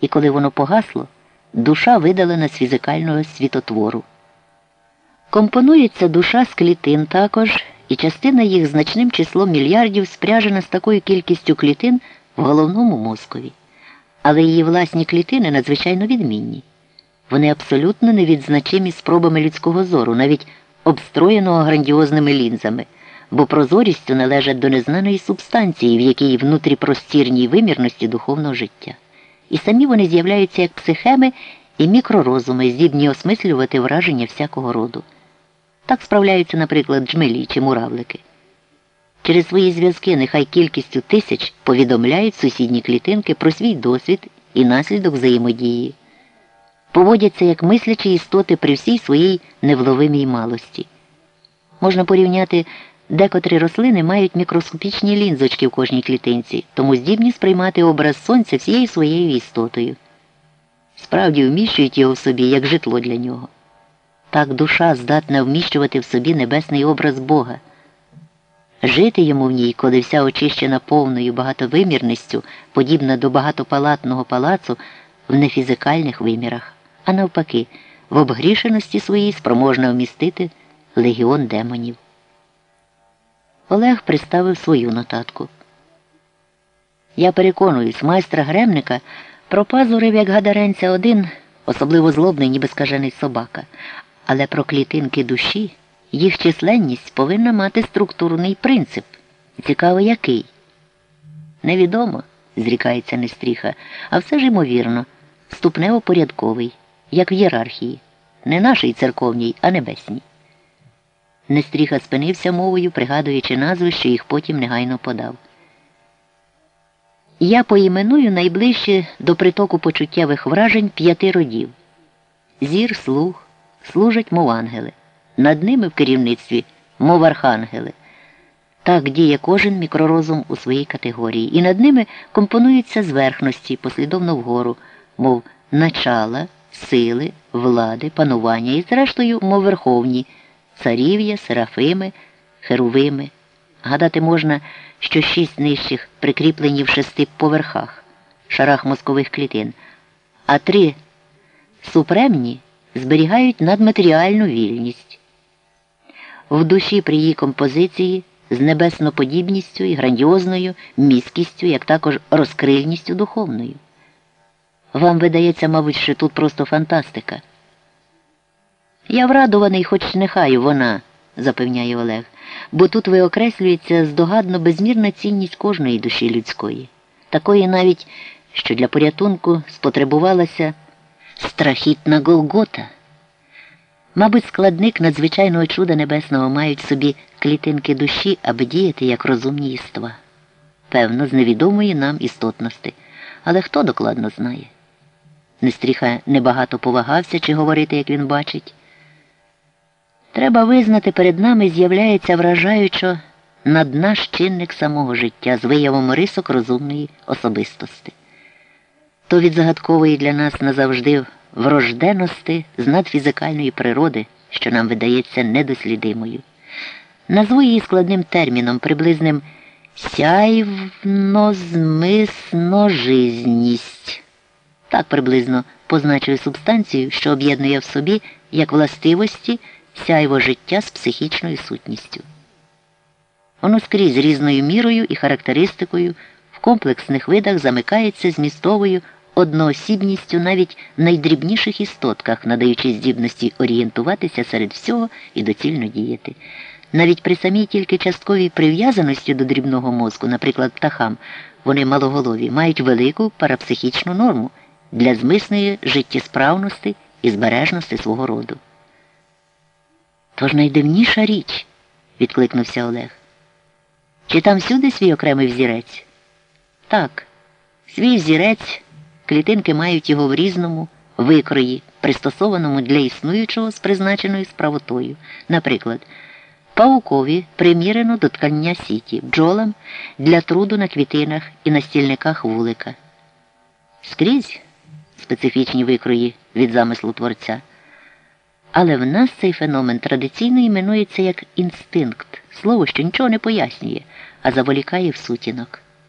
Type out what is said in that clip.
і коли воно погасло, душа видалена з фізикального світотвору. Компонується душа з клітин також, і частина їх значним числом мільярдів спряжена з такою кількістю клітин в головному мозкові. Але її власні клітини надзвичайно відмінні. Вони абсолютно невідзначимі спробами людського зору, навіть обстроєного грандіозними лінзами, бо прозорістю належать до незнаної субстанції, в якій внутріпростірній вимірності духовного життя. І самі вони з'являються як психеми і мікророзуми, здібні осмислювати враження всякого роду. Так справляються, наприклад, джмелі чи муравлики. Через свої зв'язки, нехай кількістю тисяч повідомляють сусідні клітинки про свій досвід і наслідок взаємодії, поводяться як мислячі істоти при всій своїй невловимій малості. Можна порівняти, декотрі рослини мають мікроскопічні лінзочки в кожній клітинці, тому здібні сприймати образ сонця всією своєю істотою. Справді вміщують його в собі як житло для нього. Так душа здатна вміщувати в собі небесний образ Бога. Жити йому в ній, коли вся очищена повною багатовимірністю, подібна до багатопалатного палацу в нефізикальних вимірах, а навпаки, в обгрішеності своїй спроможна вмістити легіон демонів. Олег приставив свою нотатку. Я переконуюсь, майстра гремника пропазурив, як гадаренця один, особливо злобний, ніби скажений собака, але про клітинки душі. Їх численність повинна мати структурний принцип. Цікаво, який? Невідомо, зрікається Нестріха, а все ж ймовірно, ступнево порядковий, як в ієрархії, не нашій церковній, а небесній. Нестріха спинився мовою, пригадуючи назви, що їх потім негайно подав. Я поіменую найближче до притоку почуттєвих вражень п'яти родів. Зір, слух, служать, мов ангели над ними в керівництві, мов архангели. Так діє кожен мікророзум у своїй категорії, і над ними компонуються зверхності послідовно вгору, мов начала, сили, влади, панування і, зрештою, мов верховні, царів'я, серафими, херувими. Гадати можна, що шість нижчих прикріплені в шести поверхах, шарах мозкових клітин, а три супремні зберігають надматеріальну вільність в душі при її композиції з небесноподібністю і грандіозною міськістю, як також розкрильністю духовною. Вам видається, мабуть, що тут просто фантастика. Я врадований, хоч нехай вона, запевняє Олег, бо тут виокреслюється здогадно безмірна цінність кожної душі людської, такої навіть, що для порятунку спотребувалася страхітна Голгота. Мабуть, складник надзвичайного чуда небесного мають собі клітинки душі, аби діяти як розумні іства. Певно, з невідомої нам істотності. Але хто докладно знає? Нестріха небагато повагався чи говорити, як він бачить. Треба визнати, перед нами з'являється вражаючо над наш чинник самого життя з виявом рисок розумної особистості. То від загадкової для нас назавжди врожденості з надфізикальної природи, що нам видається недослідимою. Назву її складним терміном, приблизним сяйвно-змисно-жизність. Так приблизно позначує субстанцію, що об'єднує в собі як властивості сяйво життя з психічною сутністю. Воно скрізь різною мірою і характеристикою в комплексних видах замикається змістовою одноосібністю навіть в найдрібніших істотках, надаючи здібності орієнтуватися серед всього і доцільно діяти. Навіть при самій тільки частковій прив'язаності до дрібного мозку, наприклад, птахам, вони малоголові, мають велику парапсихічну норму для змисної життєсправності і збережності свого роду. Тож найдивніша річ, відкликнувся Олег. Чи там всюди свій окремий взірець? Так, свій взірець. Клітинки мають його в різному викрої, пристосованому для існуючого з призначеною справотою. Наприклад, паукові примірено до ткання сіті, бджолам для труду на квітинах і на стільниках вулика. Скрізь специфічні викрої від замислу творця. Але в нас цей феномен традиційно іменується як інстинкт, слово, що нічого не пояснює, а заволікає в сутінок.